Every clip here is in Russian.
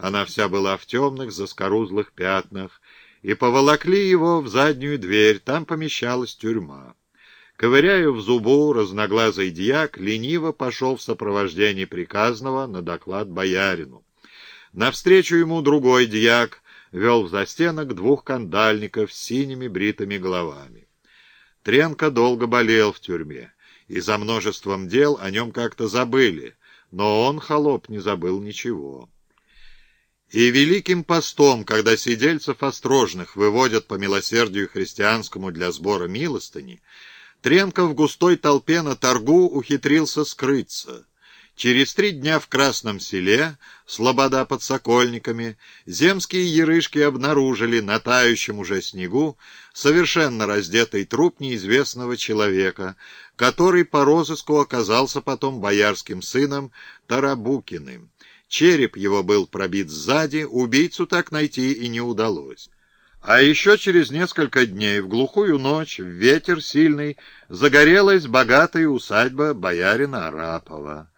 она вся была в темных заскорузлых пятнах, и поволокли его в заднюю дверь, там помещалась тюрьма. Ковыряя в зубу, разноглазый дьяк лениво пошел в сопровождении приказного на доклад боярину. Навстречу ему другой дьяк вел в застенок двух кандальников с синими бритыми головами. Тренко долго болел в тюрьме, и за множеством дел о нем как-то забыли, но он, холоп, не забыл ничего. И великим постом, когда сидельцев острожных выводят по милосердию христианскому для сбора милостыни, Тренко в густой толпе на торгу ухитрился скрыться. Через три дня в Красном селе, слобода под Сокольниками, земские ярышки обнаружили на тающем уже снегу совершенно раздетый труп неизвестного человека, который по розыску оказался потом боярским сыном Тарабукиным. Череп его был пробит сзади, убийцу так найти и не удалось. А еще через несколько дней, в глухую ночь, в ветер сильный, загорелась богатая усадьба боярина Арапова.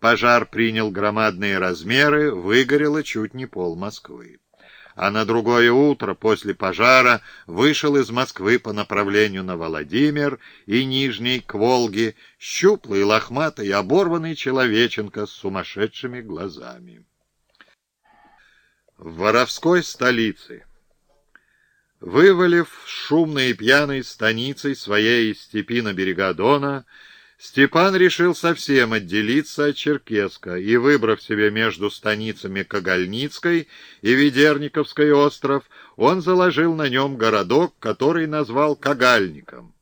Пожар принял громадные размеры, выгорело чуть не пол Москвы. А на другое утро после пожара вышел из Москвы по направлению на Владимир и Нижний к Волге щуплый, лохматый, оборванный человеченко с сумасшедшими глазами. В воровской столице Вывалив шумной и пьяной станицей своей степи на берега Дона, Степан решил совсем отделиться от Черкеска и, выбрав себе между станицами Когольницкой и Ведерниковской остров, он заложил на нем городок, который назвал Кагальником.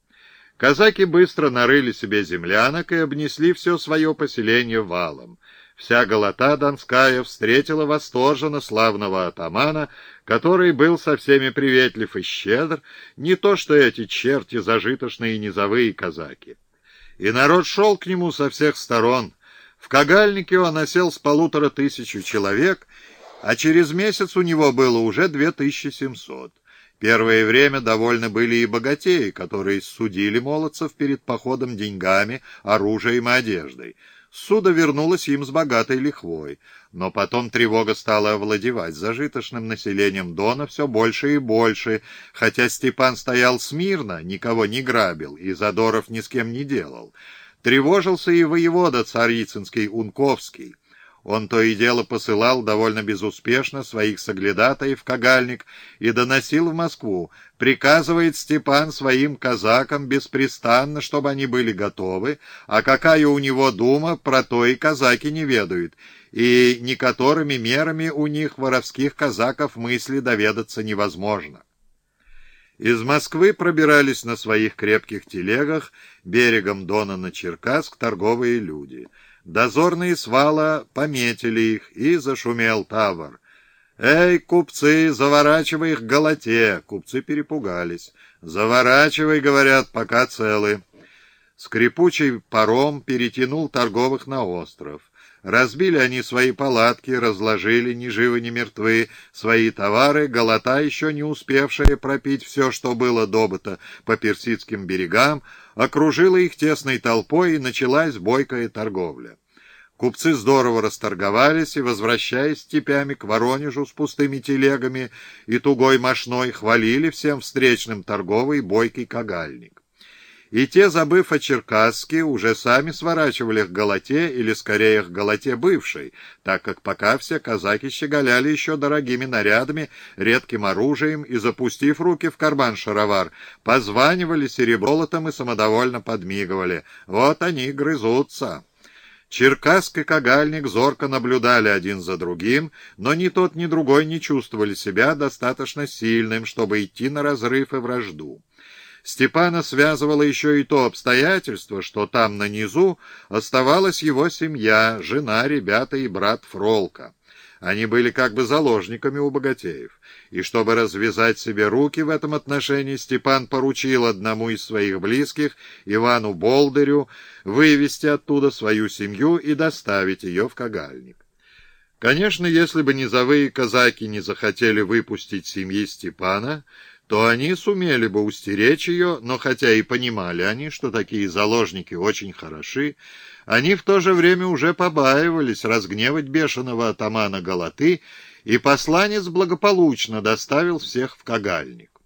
Казаки быстро нарыли себе землянок и обнесли все свое поселение валом. Вся голота донская встретила восторженно славного атамана, который был со всеми приветлив и щедр, не то что эти черти зажиточные низовые казаки. И народ шел к нему со всех сторон. В Кагальнике он осел с полутора тысячу человек, а через месяц у него было уже две тысячи семьсот. Первое время довольны были и богатеи, которые судили молодцев перед походом деньгами, оружием и одеждой. Суда вернулась им с богатой лихвой, но потом тревога стала овладевать зажиточным населением Дона все больше и больше, хотя Степан стоял смирно, никого не грабил и задоров ни с кем не делал. Тревожился и воевода царицынский Унковский. Он то и дело посылал довольно безуспешно своих соглядатаев Кагальник и доносил в Москву. Приказывает Степан своим казакам беспрестанно, чтобы они были готовы, а какая у него дума, про то и казаки не ведают, и некоторыми мерами у них воровских казаков мысли доведаться невозможно. Из Москвы пробирались на своих крепких телегах берегом Дона на Черкасск торговые люди — Дозорные с вала пометили их, и зашумел тавр. «Эй, купцы, заворачивай их к голоте!» Купцы перепугались. «Заворачивай, — говорят, — пока целы». Скрипучий паром перетянул торговых на остров. Разбили они свои палатки, разложили, ни живы, ни мертвы, свои товары, голота, еще не успевшая пропить все, что было добыто по персидским берегам, окружила их тесной толпой, и началась бойкая торговля. Купцы здорово расторговались и, возвращаясь степями к Воронежу с пустыми телегами и тугой мошной, хвалили всем встречным торговый бойкий кагальник. И те, забыв о Черкасске, уже сами сворачивали к Галате, или скорее к Галате бывшей, так как пока все казаки щеголяли еще дорогими нарядами, редким оружием и, запустив руки в карман шаровар, позванивали серебролотом и самодовольно подмигивали. Вот они грызутся. Черкасск и Кагальник зорко наблюдали один за другим, но ни тот, ни другой не чувствовали себя достаточно сильным, чтобы идти на разрыв и вражду. Степана связывало еще и то обстоятельство, что там, на низу, оставалась его семья, жена, ребята и брат Фролка. Они были как бы заложниками у богатеев. И чтобы развязать себе руки в этом отношении, Степан поручил одному из своих близких, Ивану Болдырю, вывести оттуда свою семью и доставить ее в Кагальник. Конечно, если бы низовые казаки не захотели выпустить семьи Степана, то они сумели бы устеречь ее, но хотя и понимали они, что такие заложники очень хороши, они в то же время уже побаивались разгневать бешеного атамана Галаты и посланец благополучно доставил всех в Кагальник.